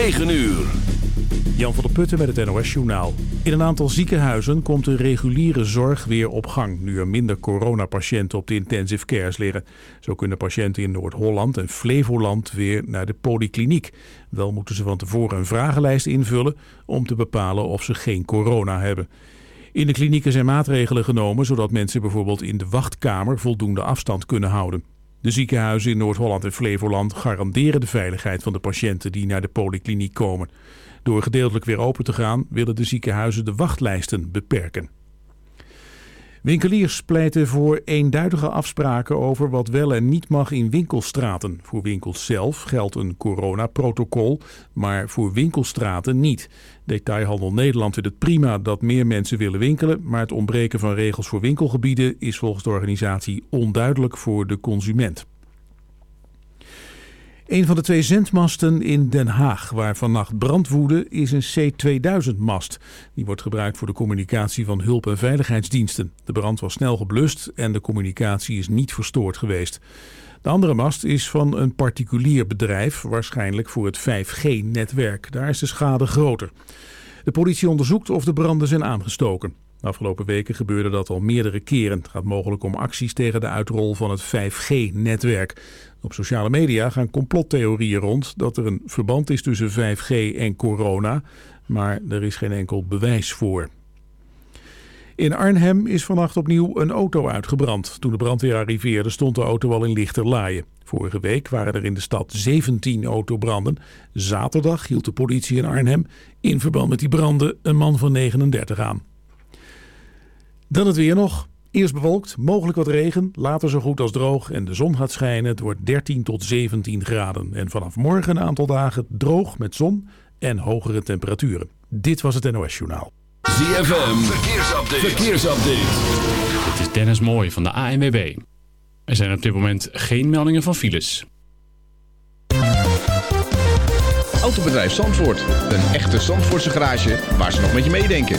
9 uur. Jan van der Putten met het NOS Journaal. In een aantal ziekenhuizen komt de reguliere zorg weer op gang... nu er minder coronapatiënten op de intensive cares liggen. Zo kunnen patiënten in Noord-Holland en Flevoland weer naar de polykliniek. Wel moeten ze van tevoren een vragenlijst invullen... om te bepalen of ze geen corona hebben. In de klinieken zijn maatregelen genomen... zodat mensen bijvoorbeeld in de wachtkamer voldoende afstand kunnen houden. De ziekenhuizen in Noord-Holland en Flevoland garanderen de veiligheid van de patiënten die naar de polykliniek komen. Door gedeeltelijk weer open te gaan willen de ziekenhuizen de wachtlijsten beperken. Winkeliers pleiten voor eenduidige afspraken over wat wel en niet mag in winkelstraten. Voor winkels zelf geldt een coronaprotocol, maar voor winkelstraten niet. Detailhandel Nederland vindt het prima dat meer mensen willen winkelen, maar het ontbreken van regels voor winkelgebieden is volgens de organisatie onduidelijk voor de consument. Een van de twee zendmasten in Den Haag waar vannacht brand woedde is een C2000-mast. Die wordt gebruikt voor de communicatie van hulp- en veiligheidsdiensten. De brand was snel geblust en de communicatie is niet verstoord geweest. De andere mast is van een particulier bedrijf, waarschijnlijk voor het 5G-netwerk. Daar is de schade groter. De politie onderzoekt of de branden zijn aangestoken. De afgelopen weken gebeurde dat al meerdere keren. Het gaat mogelijk om acties tegen de uitrol van het 5G-netwerk. Op sociale media gaan complottheorieën rond dat er een verband is tussen 5G en corona, maar er is geen enkel bewijs voor. In Arnhem is vannacht opnieuw een auto uitgebrand. Toen de brandweer arriveerde stond de auto al in lichterlaaien. Vorige week waren er in de stad 17 autobranden. Zaterdag hield de politie in Arnhem in verband met die branden een man van 39 aan. Dan het weer nog. Eerst bewolkt, mogelijk wat regen, later zo goed als droog en de zon gaat schijnen. Het wordt 13 tot 17 graden. En vanaf morgen een aantal dagen droog met zon en hogere temperaturen. Dit was het NOS Journaal. ZFM, verkeersupdate. verkeersupdate. Dit is Dennis Mooij van de ANWB. Er zijn op dit moment geen meldingen van files. Autobedrijf Zandvoort. Een echte Zandvoortse garage waar ze nog met je meedenken.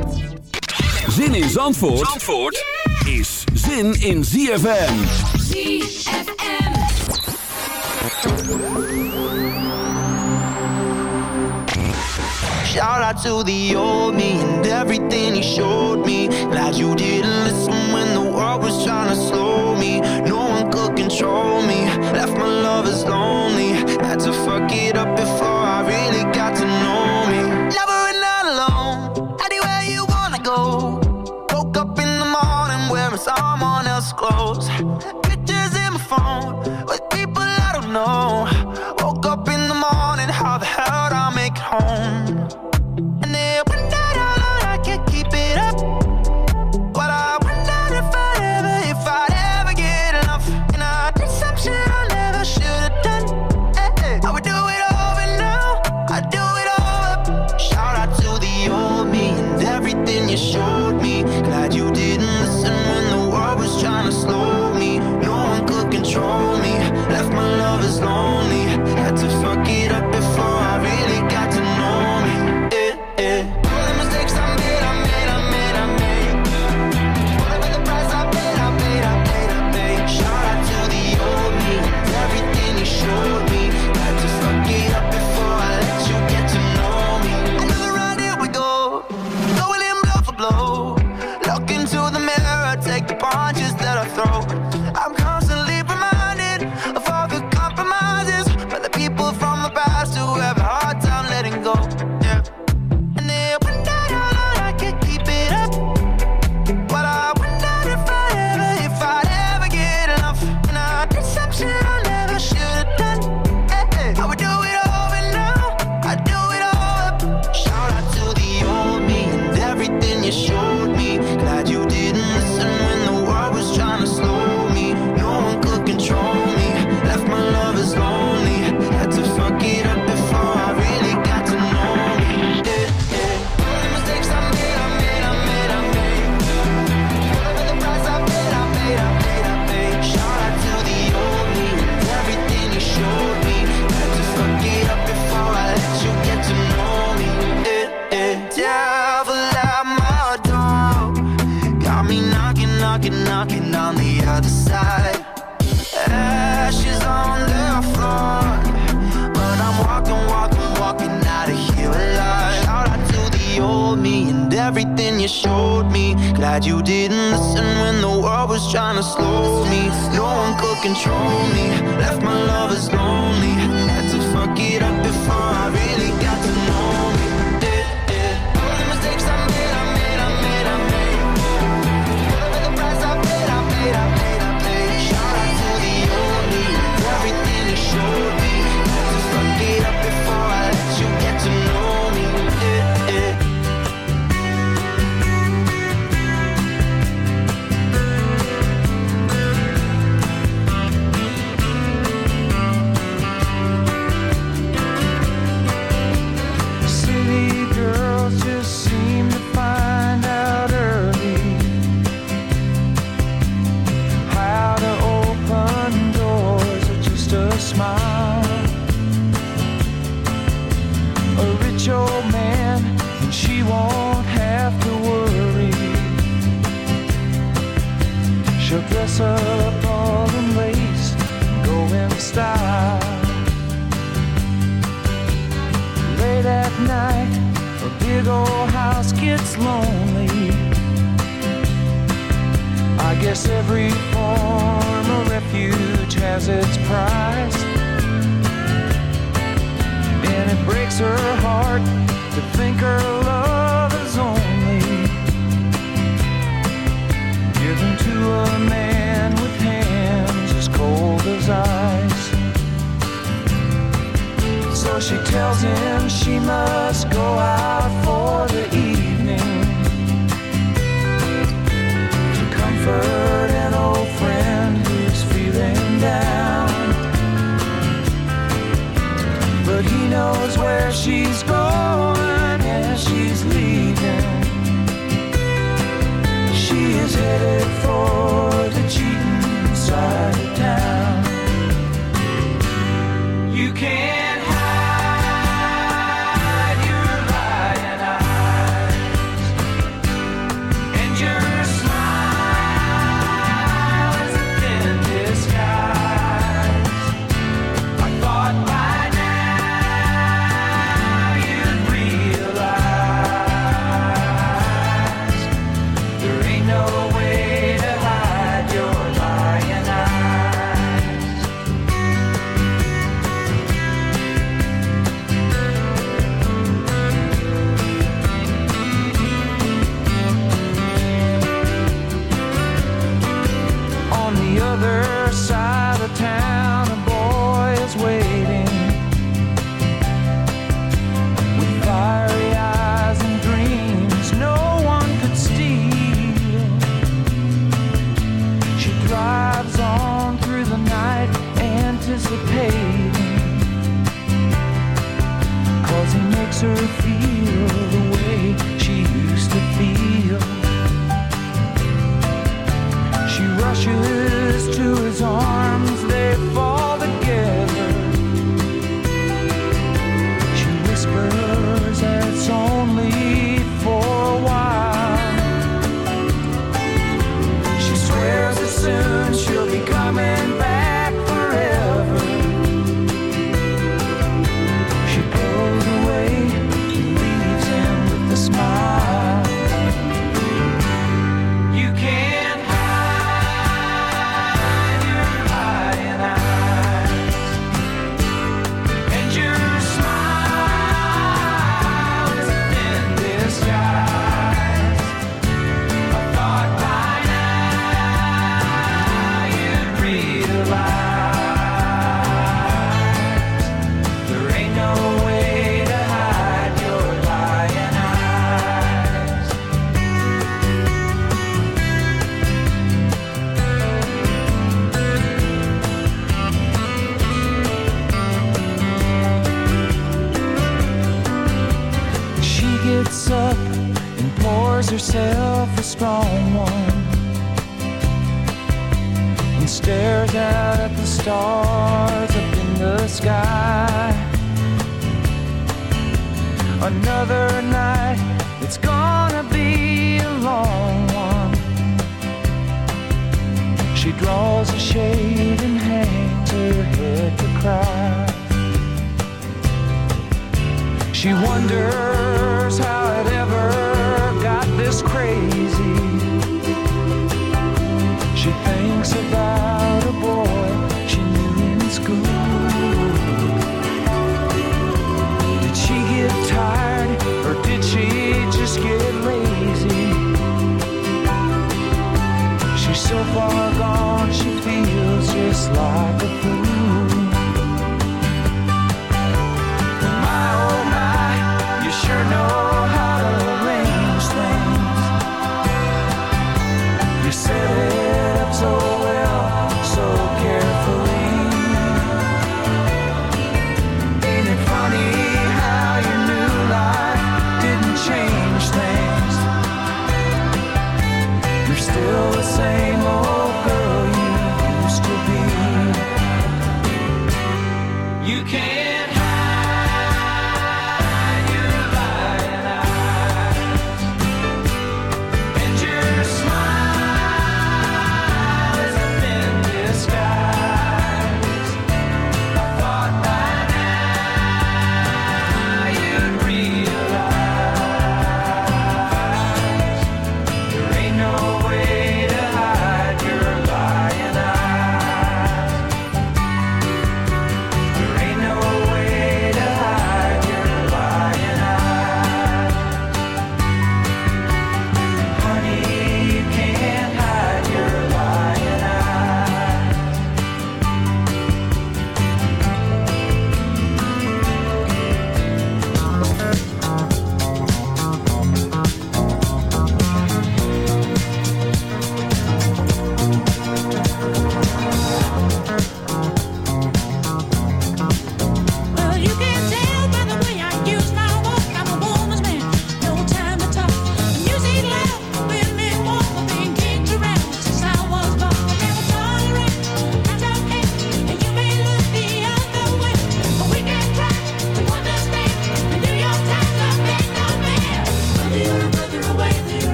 Zin in Zandvoort, Zandvoort is zin in ZFM. ZFM. Shout out to the old me and everything he showed me. Glad you didn't listen when the world was trying to slow me. No one could control me. Left my lovers lonely. Had to fuck it up before I really got to know.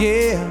Yeah.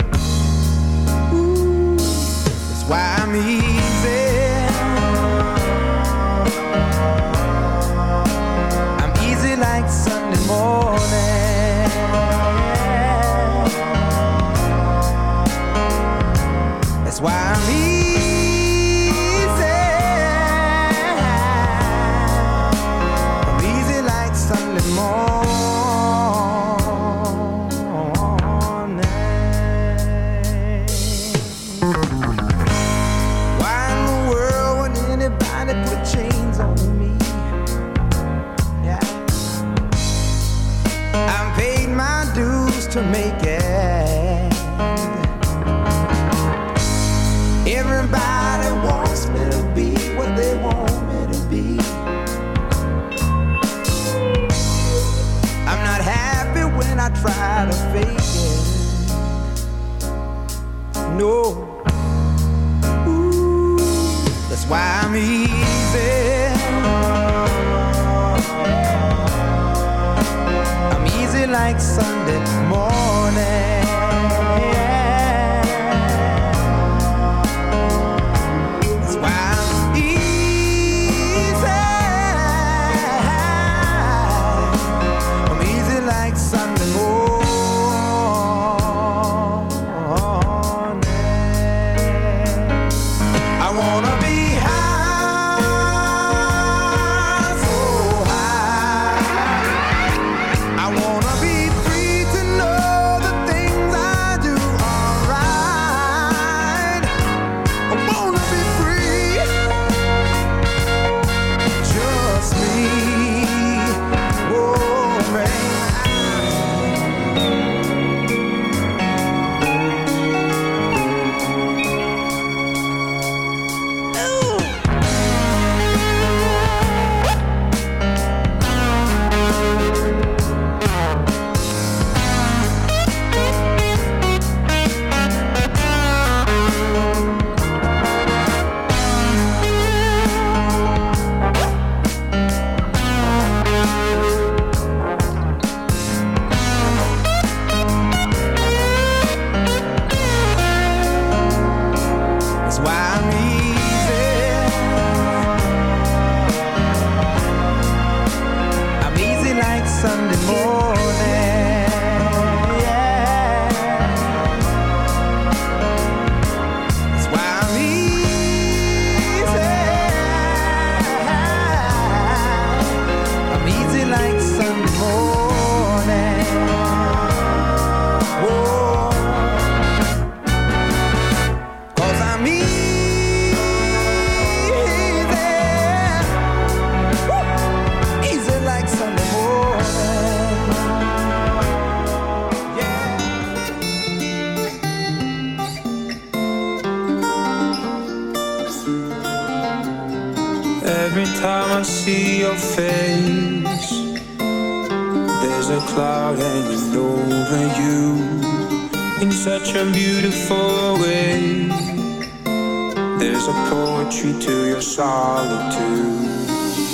There's a poetry to your solitude.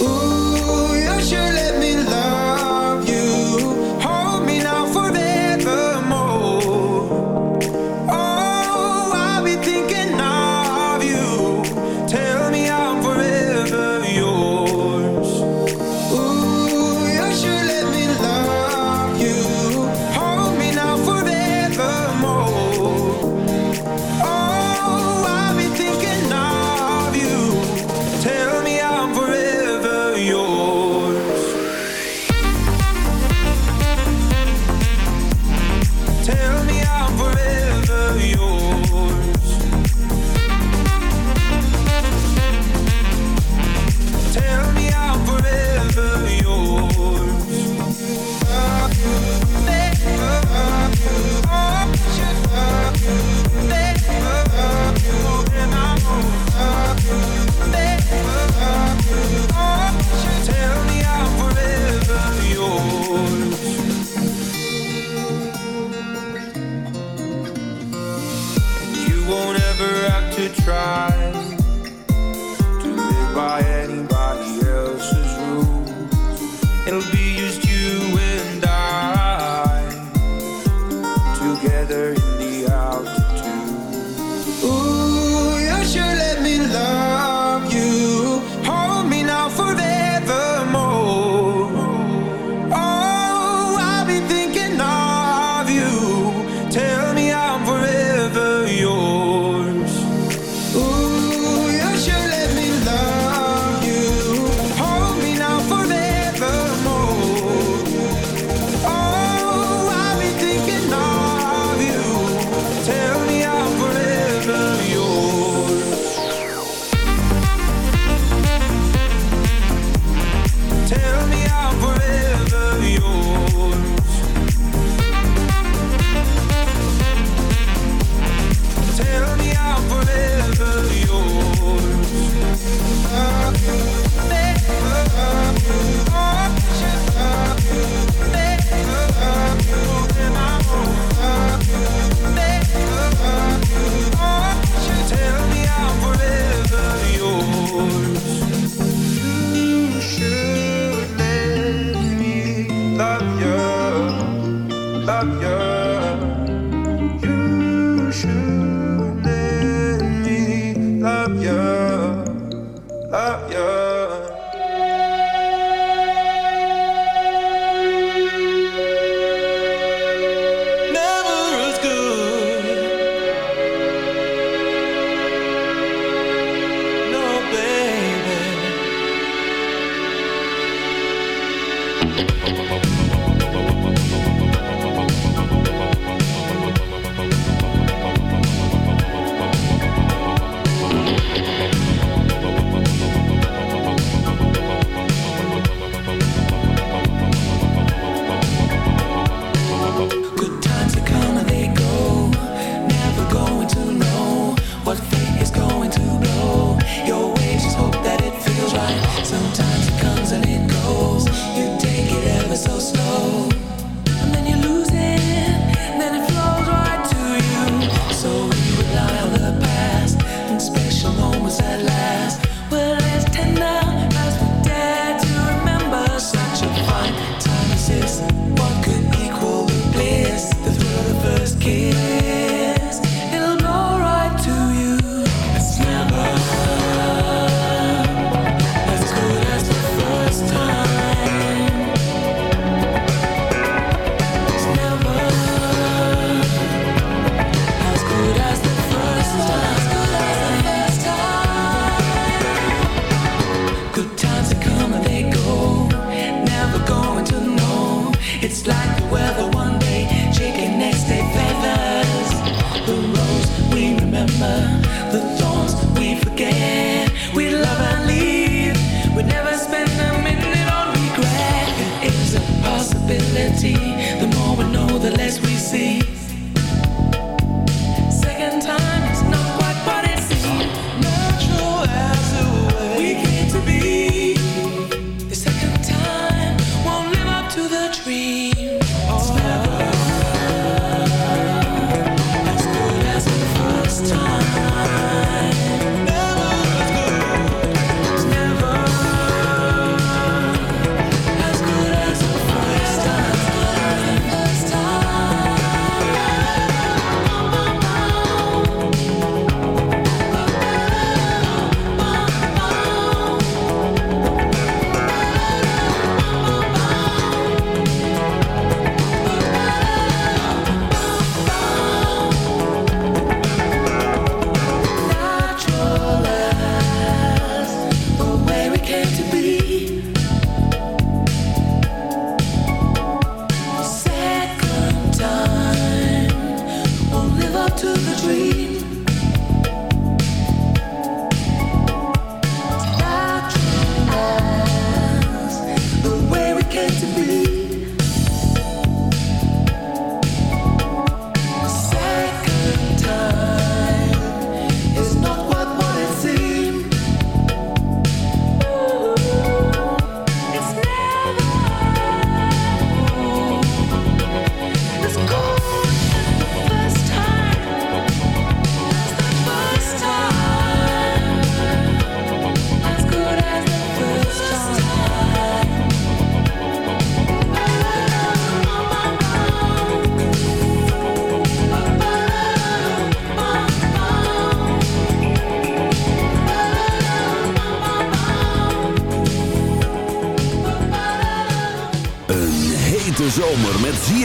Ooh,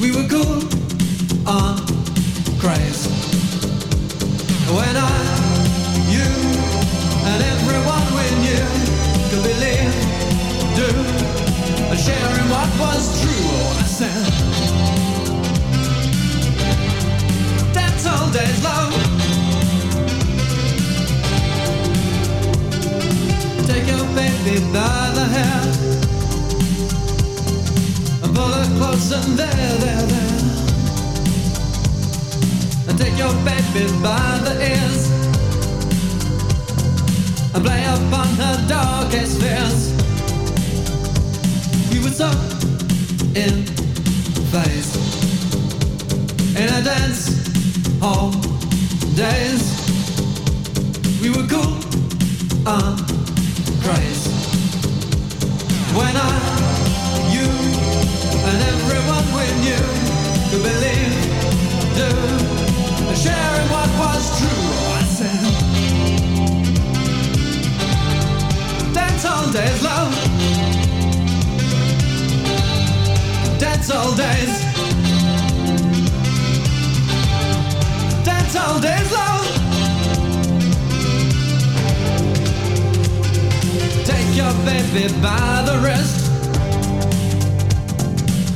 We were cool on craze. When I, you, and everyone we knew could believe, do, and sharing what was true. Oh, I said, that's all days long. Take your baby by the hair and pull her and there, there, there and take your baby by the ears and play upon her darkest fears. We were so in phase in a dance hall days. We were cool on craze when I, you, and everyone we knew could believe, do sharing what was true. I said, Dance hall days, love. Dance hall days. Dance hall days, love. Take your baby by the wrist.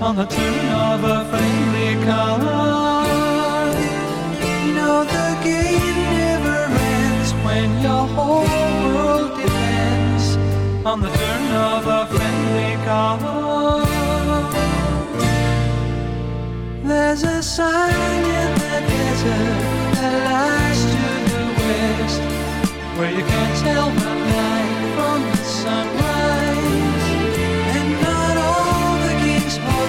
On the turn of a friendly card. No, the game never ends when your whole world depends on the turn of a friendly card. There's a sign in the desert that lies to the west, where you can't tell the night from the sunrise.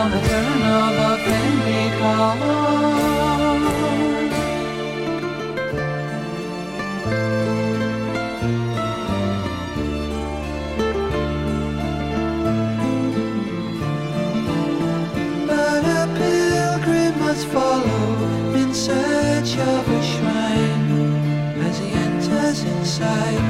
On the turn of a friendly card. But a pilgrim must follow in search of a shrine as he enters inside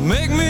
Make me